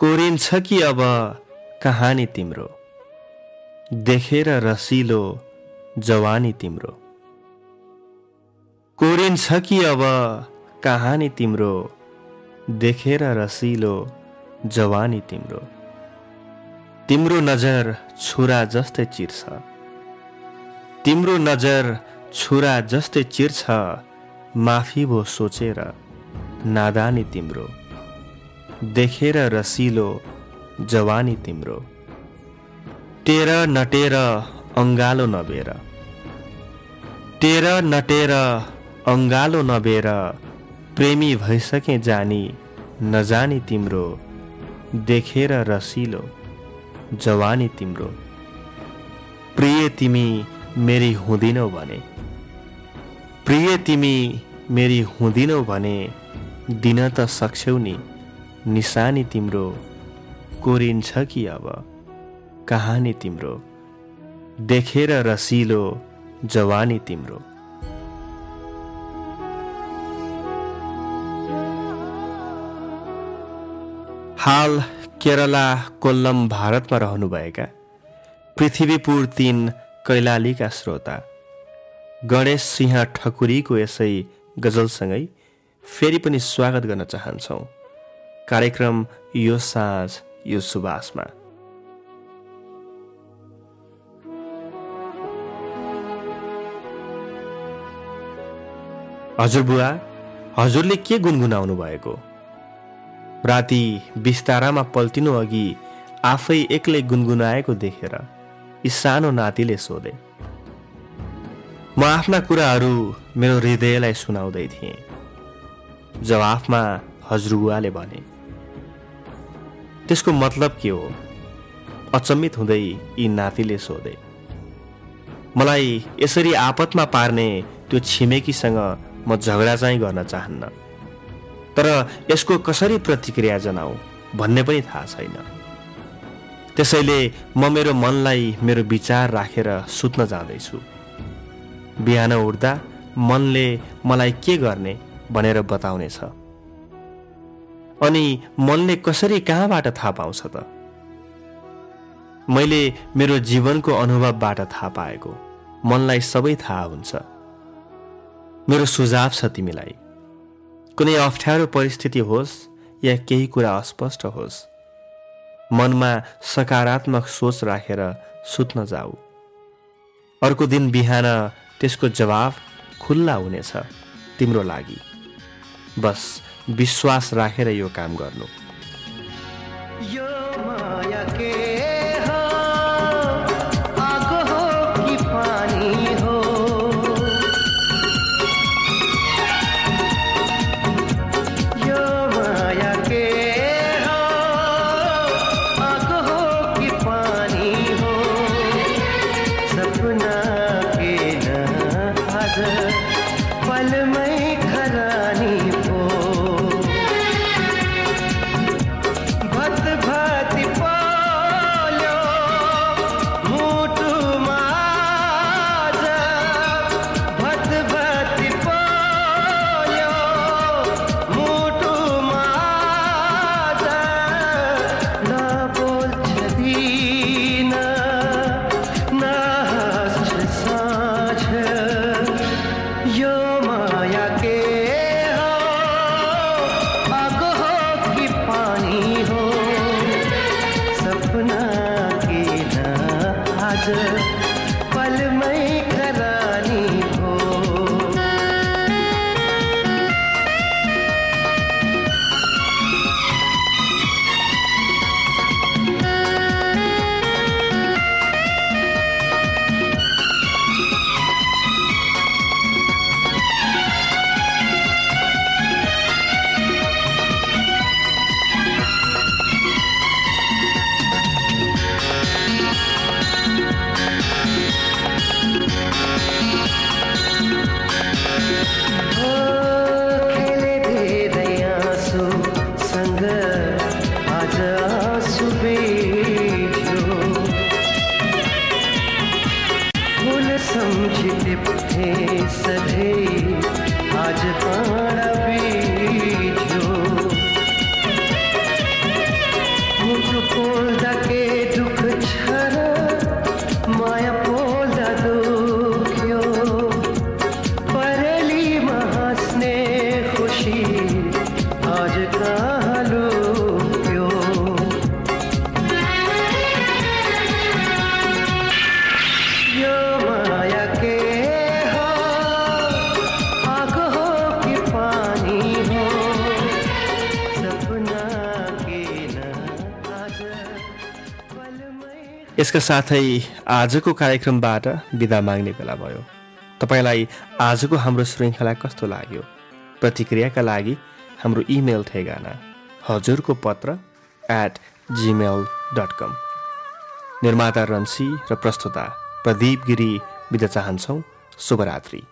कोरिन्छ कि अब कहानी तिम्रो? देखेर रसिलो जवानी तिम्रो। कोरिन्छ कि अब कहानी तिम्रो? देखेर रसिलो जवानी तिम्रो। तिम्रो नजर छुरा जस्तै चिर्छ। तिम्रो नजर छुरा जस्तै चिर्छ। माफी भो सोचेर नादानी तिम्रो। देखेर रसिलो जवानी तिम्रो। टेर नटेर अङ्गालो नबेर टेर नटेर अङ्गालो नबेर प्रेमी भइसके जानी नजानी तिम्रो। देखेर रसिलो जवानी तिम्रो। प्रिय तिमी मेरी हुँदिनौ भने। प्रिय तिमी मेरी हुँदिनौ भने दिन त सक्छौ नि। निशानी तिम्रो। कोरिन्छ कि अब? कहानी तिम्रो। देखेर रसिलो जवानी तिम्रो। हाल केरला कोल्लम भारतमा रहनुभएका पृथ्वीपुर तीन कैलालीका श्रोता। गणेश सिंह ठकुरीको यसै गजलसँगै फेरि पनि स्वागत गर्न चाहन्छौँ। कार्यक्रम यो साँझ यो सुबासमा हजुर बुवा हजुरले के गुनगुनाउनु भएको? राति बिस्तारामा पल्टिनु अघि आफै एक्लै गुनगुनाएको देखेर यी सानो नातिले सोधे। म आफ्ना कुराहरू मेरो हृदयलाई सुनाउँदै थिएँ। जवाफमा हजुरबुवाले भने। त्यसको मतलब के हो? अचम्मित हुँदै यी नातिले सोधे। मलाई यसरी आपतमा पार्ने त्यो छिमेकीसँग म झगडा चाहिँ गर्न चाहन्न। तर यसको कसरी प्रतिक्रिया जनाऊ भन्ने पनि थाहा छैन। त्यसैले म मेरो मनलाई मेरो विचार राखेर सुत्न जाँदैछु। बिहान उठ्दा मनले मलाई के गर्ने भनेर बताउनेछ। अनि मनले कसरी कहाँबाट थाहा पाउँछ त? मैले मेरो जीवनको अनुभवबाट थाहा पाएको। मनलाई सबै थाहा हुन्छ। मेरो सुझाव छ तिमीलाई। कुनै अप्ठ्यारो परिस्थिति होस् या केही कुरा अस्पष्ट होस् मनमा सकारात्मक सोच राखेर सुत्न जाऊ। अर्को दिन बिहान त्यसको जवाब खुल्ला हुनेछ तिम्रो लागि। बस विश्वास राखेर यो काम गर्नु। यो माया के यो यसका साथै आजको कार्यक्रमबाट बिदा माग्ने बेला भयो। तपाईँलाई आजको हाम्रो श्रृङ्खला कस्तो लाग्यो? प्रतिक्रियाका लागि हाम्रो इमेल ठेगाना हजुरको पत्र एट जिमेल डट कम निर्माता रन्सी र प्रस्तुता प्रदीप गिरी बिदा चाहन्छौँ। शुभरात्रि।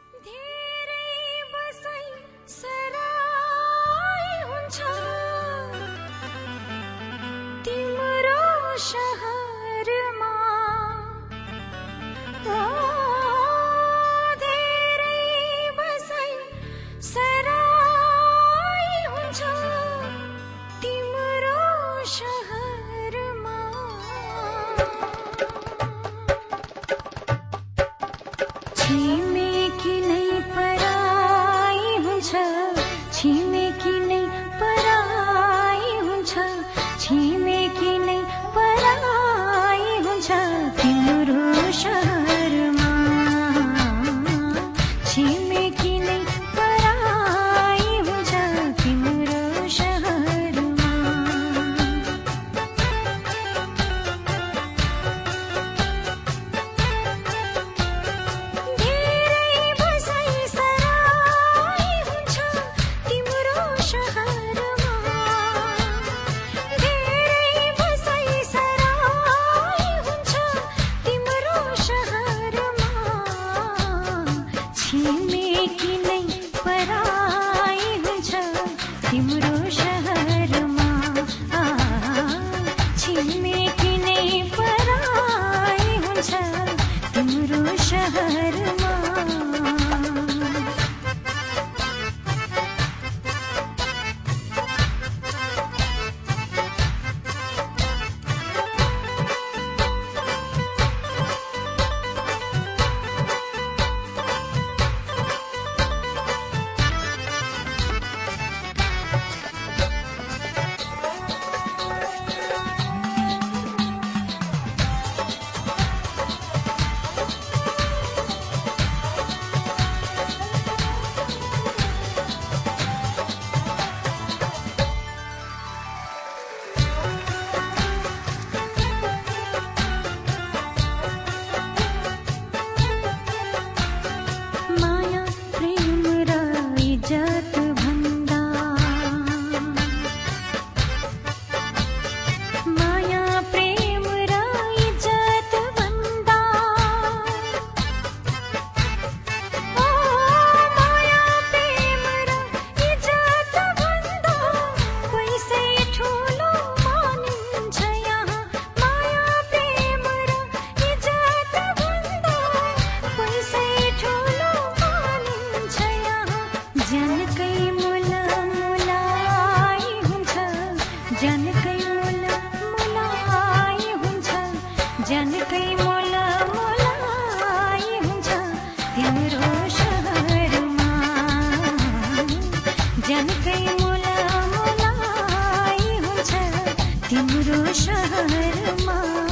तिम्रो सहरमा